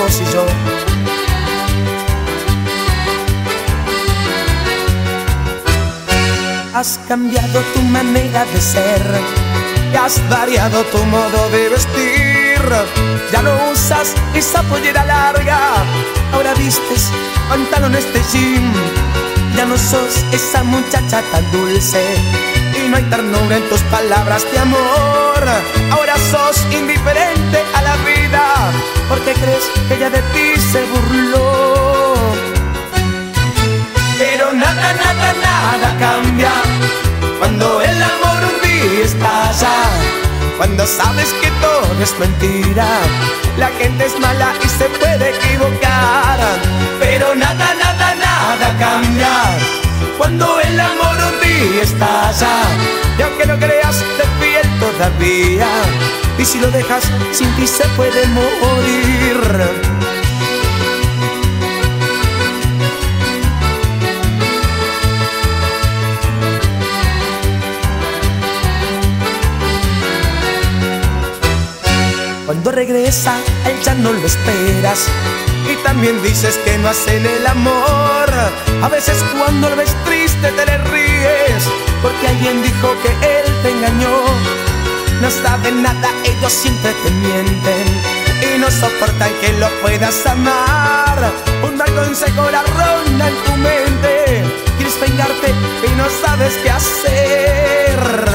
vos y yo. Has cambiado tu manera de ser y has variado tu modo de vestir. Ya no usas esa pollera larga, ahora vistes pantalones de jean. Ya no sos esa muchacha tan dulce y no hay ternura en tus palabras de amor. Ahora sos Cuando sabes que todo es mentira, la gente es mala y se puede equivocar. Pero nada, nada, nada cambia cuando el amor un día estalla. Y aunque no creas, te fiel todavía. Y si lo dejas, sin ti se puede morir. Cuando regresa, él ya no lo esperas. Y también dices que no hacen el amor. A veces cuando lo ves triste te le ríes. Porque alguien dijo que él te engañó. No saben nada, ellos siempre te mienten. Y no soportan que lo puedas amar. Un mal consejo la ronda en tu mente. Quieres vengarte y no sabes qué hacer.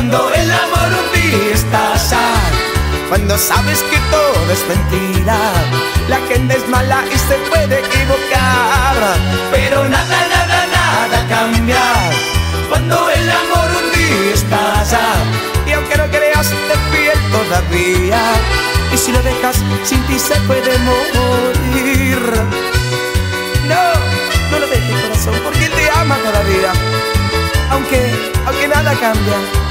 Cuando el amor un día estalla. Cuando sabes que todo es mentira, la gente es mala y se puede equivocar. Pero nada, nada, nada cambia cuando el amor un día estalla. Y aunque no creas, te fiel todavía. Y si lo dejas, sin ti se puede morir. No, no lo dejes corazón, porque él te ama todavía. Aunque, aunque nada cambia.